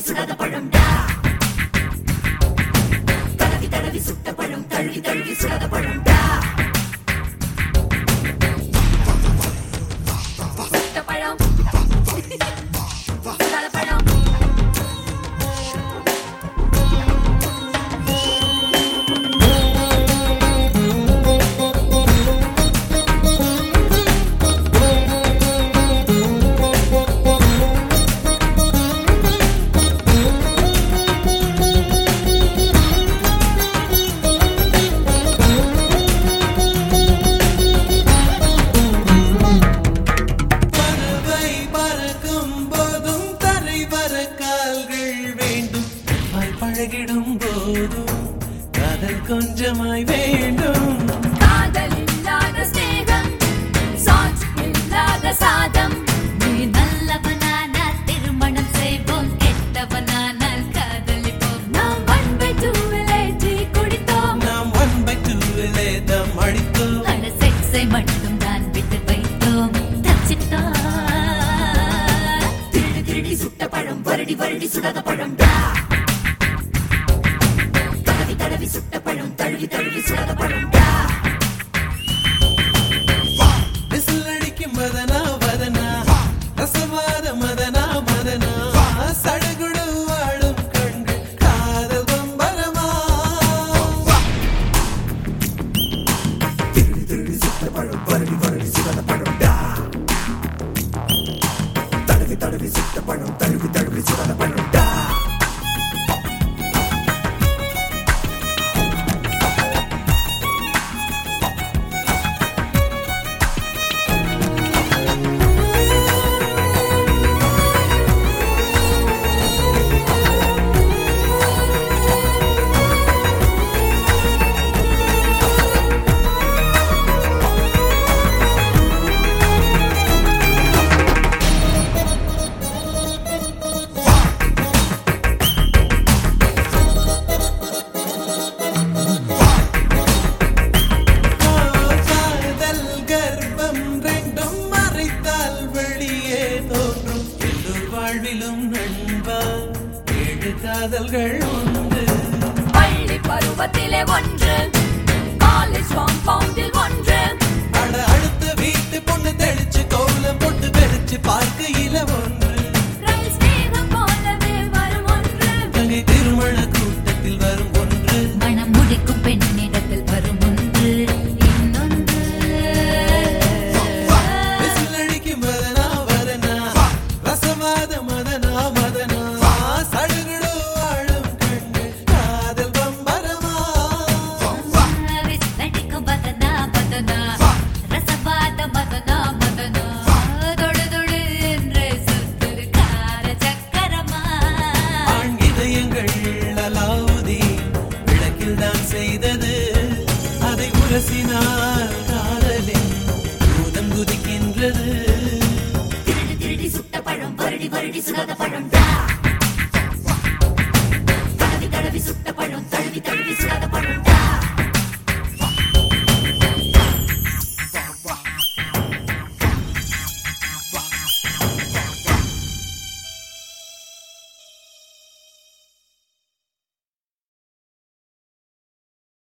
வருடி சுடாத பழம் டா. தடவி தடவி சுட்ட பழம் தழுவி தழுவி சுடாத பழம் பழகிடும் போதும் காதல் கொஞ்சமாய் வேண்டும். காதல் இல்லாத ஸ்நேகம் சாட்சி இல்லாத சாதம். நீ நல்லவனானால் திருமணம் செய்வோம் கெட்டவனானால் காதலிப்போம். நாம் ஒன் பை டூவிலே டீ குடித்தோம். நாம் ஒன் பை டூவிலே தம் அடித்தோம் அட செக்ஸை மட்டும் தான் விட்டு வைத்தோம். தச்சிட்டோம் திருடி திருடி சுட்ட பழம் வருடி வருடி சுடாத பழம் காதல் வாழ்விலும் நண்பா ஏழு காதல்கள் உண்டு. பள்ளி பருவத்திலே ஒன்று காலேஜ் பழம்